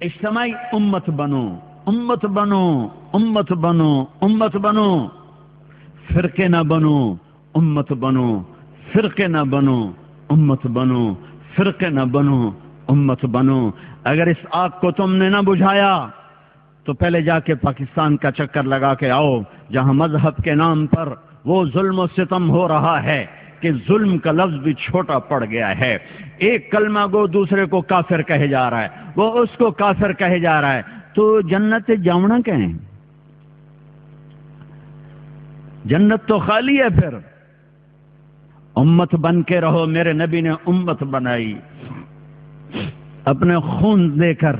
اجتماعی امت بنو امت بنو امت بنو امت بنو۔ فرقے نہ بنو، امت بنو۔ فرقے نہ بنو، امت بنو۔ فرقے نہ بنو، امت بنو۔ اگر اس آگ کو تم نے نہ بجھایا، تو پہلے جا کے پاکستان کا چکر لگا کے آؤ، جہاں مذہب کے نام پر وہ ظلم و ستم ہو رہا ہے۔ کہ ظلم کا لفظ بھی چھوٹا پڑ گیا ہے۔ ایک کلمہ گو دوسرے کو کافر کہے جا رہا ہے۔ وہ اس کو کافر کہے جا رہا ہے۔ تو جنت جاؤنا کہیں جنت تو خالی ہے پھر۔ امت بن کے رہو۔ میرے نبی نے امت بنائی۔ اپنے خون دے کر،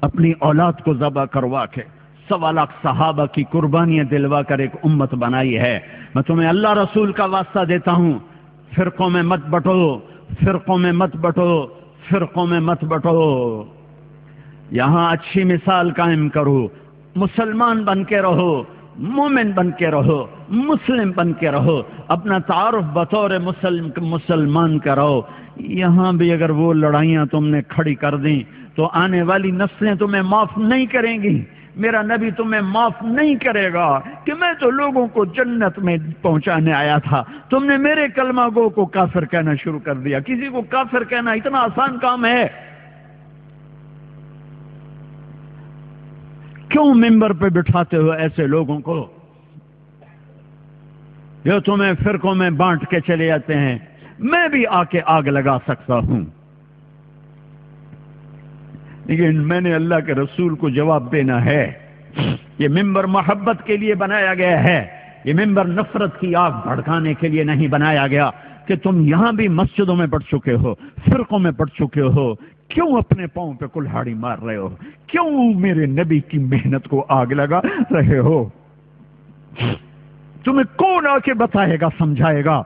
اپنی اولاد کو ذبح کروا کے۔ سوا لاکھ صحابہ کی قربانیاں دلوا کر ایک امت بنائی ہے۔ میں تمہیں اللہ رسول کا واسطہ دیتا ہوں۔ فرقوں میں مت بٹو، فرقوں میں مت بٹو، فرقوں میں مت بٹو۔ یہاں اچھی مثال قائم کرو۔ مسلمان بن کے رہو، مومن بن کے رہو، مسلم بن کے رہو۔ اپنا تعارف بطور مسلم، مسلمان کا رہو یہاں بھی اگر وہ لڑائیاں تم نے کھڑی کر دیں، تو آنے والی نسلیں تمہیں معاف نہیں کریں گی۔ میرا نبی تمہیں معاف نہیں کرے گا کہ میں تو لوگوں کو جنت میں پہنچانے آیا تھا۔ تم نے میرے کلمہ گو کو کافر کہنا شروع کر دیا۔ کسی کو کافر کہنا اتنا آسان کام ہے۔ کیوں ممبر پہ بٹھاتے ہو ایسے لوگوں کو؟ جو تمہیں فرقوں میں بانٹ کے چلے جاتے ہیں۔ میں بھی آ کے آگ لگا سکتا ہوں۔ لیکن میں نے اللہ کے رسول کو جواب دینا ہے۔ یہ ممبر محبت کے لیے بنایا گیا ہے۔ یہ ممبر نفرت کی آگ بھڑکانے کے لیے نہیں بنایا گیا کہ تم یہاں بھی مسجدوں میں پڑھ چکے ہو، فرقوں میں پڑھ چکے ہو۔ کیوں اپنے پاؤں پہ کلہاڑی مار رہے ہو؟ کیوں میرے نبی کی محنت کو آگ لگا رہے ہو؟ تمہیں کون آ کے بتائے گا، سمجھائے گا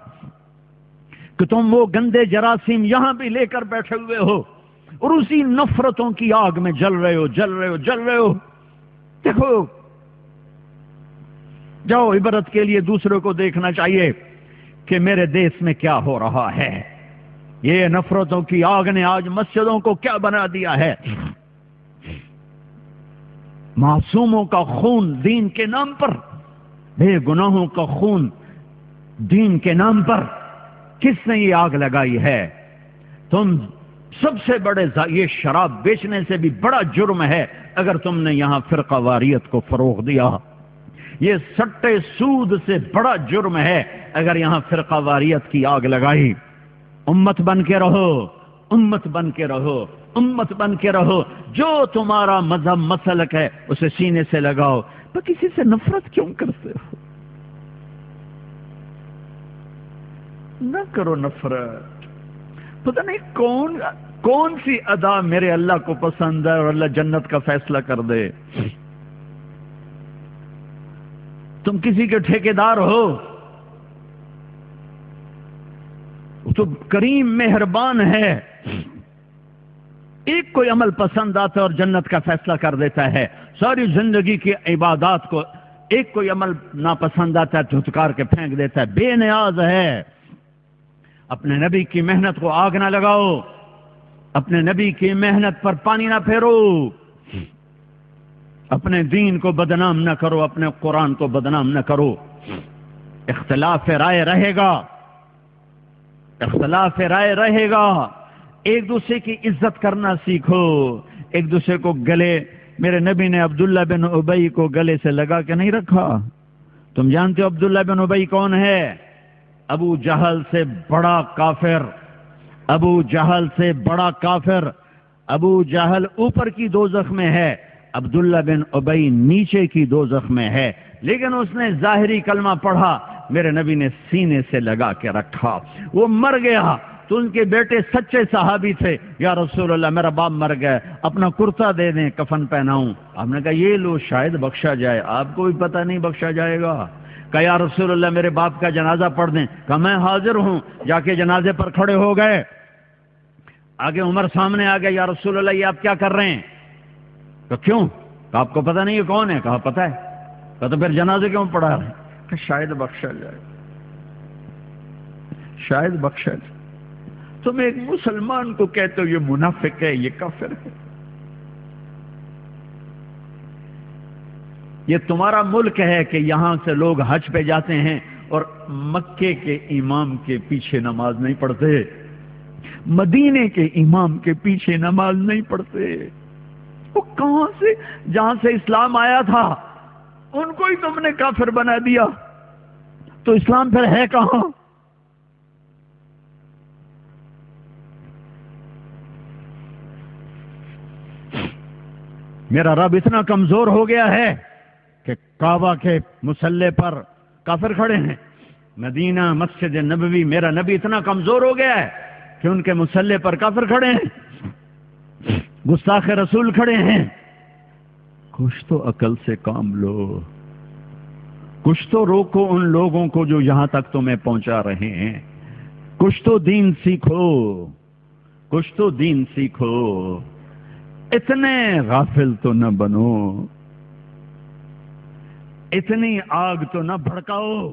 کہ تم وہ گندے جراثیم یہاں بھی لے کر بیٹھے ہوئے ہو۔ اور اسی نفرتوں کی آگ میں جل رہے ہو، جل رہے ہو، جل رہے ہو۔ دیکھو، جاؤ عبرت کے لیے دوسرے کو دیکھنا چاہیے کہ میرے دیش میں کیا ہو رہا ہے۔ یہ نفرتوں کی آگ نے آج مسجدوں کو کیا بنا دیا ہے؟ معصوموں کا خون دین کے نام پر، بے گناہوں کا خون دین کے نام پر۔ کس نے یہ آگ لگائی ہے؟ تم سب سے بڑے یہ شراب بیچنے سے بھی بڑا جرم ہے اگر تم نے یہاں فرقہ واریت کو فروغ دیا۔ یہ سٹے سود سے بڑا جرم ہے اگر یہاں فرقہ واریت کی آگ لگائی۔ امت بن کے رہو، امت بن کے رہو، امت بن کے رہو۔ جو تمہارا مذہب مسلک ہے، اسے سینے سے لگاؤ۔ تو کسی سے نفرت کیوں کرتے ہو؟ نہ کرو نفرت۔ پتہ نہیں کون کون سی ادا میرے اللہ کو پسند ہے اور اللہ جنت کا فیصلہ کر دے؟ تم کسی کے ٹھیکے دار ہو تو کریم مہربان ہے۔ ایک کوئی عمل پسند آتا ہے اور جنت کا فیصلہ کر دیتا ہے۔ ساری زندگی کی عبادات کو ایک کوئی عمل ناپسند آتا ہے دھتکار کے پھینک دیتا ہے۔ بے نیاز ہے۔ اپنے نبی کی محنت کو آگ نہ لگاؤ، اپنے نبی کی محنت پر پانی نہ پھیرو۔ اپنے دین کو بدنام نہ کرو، اپنے قرآن کو بدنام نہ کرو۔ اختلاف رائے رہے گا۔ اختلاف رائے رہے گا۔ ایک دوسرے کی عزت کرنا سیکھو۔ ایک دوسرے کو گلے، میرے نبی نے عبداللہ بن ابئی کو گلے سے لگا کے نہیں رکھا؟ تم جانتے ہو عبداللہ بن ابئی کون ہے؟ ابو جہل سے بڑا کافر، ابو جہل سے بڑا کافر، ابو جہل اوپر کی دو زخم ہے عبداللہ بن ابئی نیچے کی دو زخم ہے لیکن اس نے ظاہری کلمہ پڑھا، میرے نبی نے سینے سے لگا کے رکھا۔ وہ مر گیا۔ تو ان کے بیٹے سچے صحابی تھے۔ یا رسول اللہ، میرا باپ مر گیا۔ اپنا کرتا دے دیں، کفن پہناؤں۔ آپ نے کہا، یہ لو، شاید بخشا جائے۔ آپ کو بھی پتہ نہیں بخشا جائے گا۔ کہ یا رسول اللہ، میرے باپ کا جنازہ پڑھ دیں۔ کہ میں حاضر ہوں، جا کے جنازے پر کھڑے ہو گئے۔ آگے عمر سامنے آ گیا یا رسول اللہ، یہ آپ کیا کر رہے ہیں؟ تو کیوں؟ کہ آپ کو پتہ نہیں یہ کون ہے؟ کہا، پتہ ہے۔ کہ تو پھر جنازے کیوں پڑھا رہے ہیں؟ کہ شاید بخشا جائے۔ شاید بخشا جائے تم ایک مسلمان کو کہتے ہو، یہ منافق ہے، یہ کافر ہے۔ یہ تمہارا ملک ہے کہ یہاں سے لوگ حج پہ جاتے ہیں اور مکے کے امام کے پیچھے نماز نہیں پڑھتے۔ مدینے کے امام کے پیچھے نماز نہیں پڑھتے۔ وہ کہاں سے؟ جہاں سے اسلام آیا تھا، ان کو ہی تم نے کافر بنا دیا۔ تو اسلام پھر ہے کہاں؟ میرا رب اتنا کمزور ہو گیا ہے۔ کہ کعبہ کے مسلح پر کافر کھڑے ہیں۔ مدینہ مسجد نبوی میرا نبی اتنا کمزور ہو گیا ہے کہ ان کے مسلح پر کافر کھڑے ہیں۔ گستاخ رسول کھڑے ہیں۔ کچھ تو عقل سے کام لو۔ کچھ تو روکو ان لوگوں کو جو یہاں تک تمہیں پہنچا رہے ہیں۔ کچھ تو دین سیکھو۔ کچھ تو دین سیکھو۔ اتنے غافل تو نہ بنو۔ اتنی آگ تو نہ بھڑکاؤں